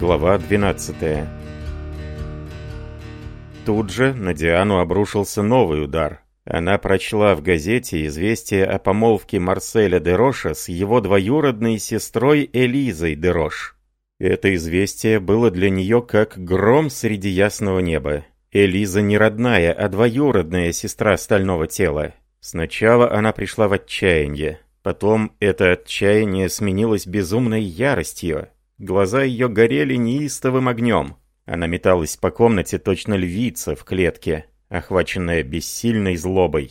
Глава 12 Тут же на Диану обрушился новый удар. Она прочла в газете известие о помолвке Марселя де Роша с его двоюродной сестрой Элизой де Рош. Это известие было для нее как гром среди ясного неба. Элиза не родная, а двоюродная сестра стального тела. Сначала она пришла в отчаяние. Потом это отчаяние сменилось безумной яростью. Глаза ее горели неистовым огнем. Она металась по комнате, точно львица в клетке, охваченная бессильной злобой.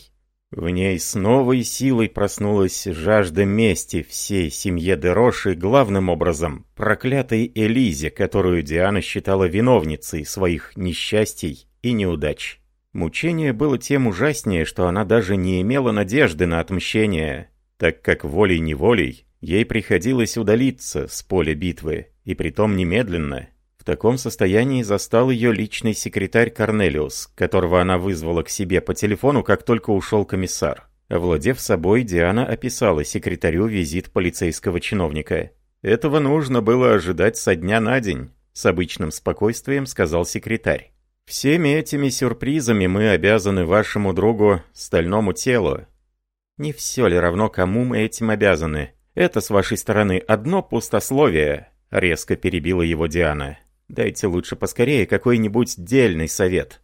В ней с новой силой проснулась жажда мести всей семье Дероши, главным образом, проклятой Элизе, которую Диана считала виновницей своих несчастий и неудач. Мучение было тем ужаснее, что она даже не имела надежды на отмщение, так как волей-неволей Ей приходилось удалиться с поля битвы, и притом немедленно. В таком состоянии застал ее личный секретарь Корнелиус, которого она вызвала к себе по телефону, как только ушел комиссар. Овладев собой, Диана описала секретарю визит полицейского чиновника. «Этого нужно было ожидать со дня на день», — с обычным спокойствием сказал секретарь. «Всеми этими сюрпризами мы обязаны вашему другу, стальному телу». «Не все ли равно, кому мы этим обязаны?» «Это, с вашей стороны, одно пустословие», — резко перебила его Диана. «Дайте лучше поскорее какой-нибудь дельный совет».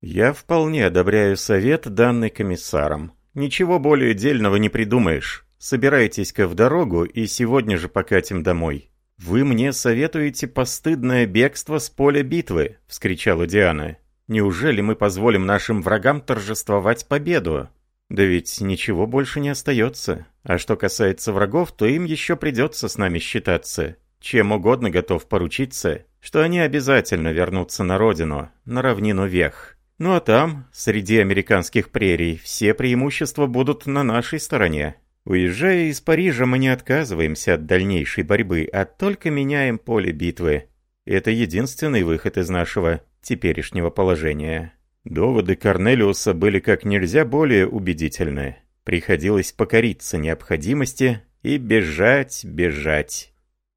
«Я вполне одобряю совет, данный комиссаром. Ничего более дельного не придумаешь. Собирайтесь-ка в дорогу и сегодня же покатим домой». «Вы мне советуете постыдное бегство с поля битвы!» — вскричала Диана. «Неужели мы позволим нашим врагам торжествовать победу?» Да ведь ничего больше не остается. А что касается врагов, то им еще придется с нами считаться. Чем угодно готов поручиться, что они обязательно вернутся на родину, на равнину вех. Ну а там, среди американских прерий, все преимущества будут на нашей стороне. Уезжая из Парижа, мы не отказываемся от дальнейшей борьбы, а только меняем поле битвы. Это единственный выход из нашего теперешнего положения. Доводы Корнелиуса были как нельзя более убедительны. Приходилось покориться необходимости и бежать, бежать.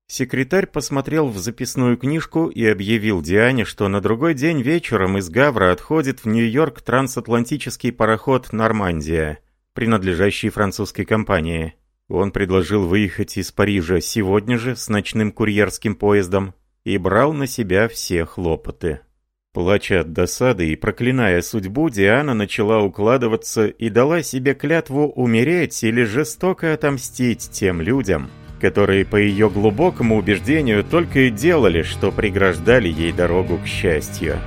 Секретарь посмотрел в записную книжку и объявил Диане, что на другой день вечером из Гавра отходит в Нью-Йорк трансатлантический пароход «Нормандия», принадлежащий французской компании. Он предложил выехать из Парижа сегодня же с ночным курьерским поездом и брал на себя все хлопоты. Плача от досады и проклиная судьбу, Диана начала укладываться и дала себе клятву умереть или жестоко отомстить тем людям, которые по ее глубокому убеждению только и делали, что преграждали ей дорогу к счастью.